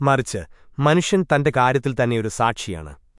മറിച്ച് മനുഷ്യൻ തന്റെ കാര്യത്തിൽ തന്നെ ഒരു സാക്ഷിയാണ്.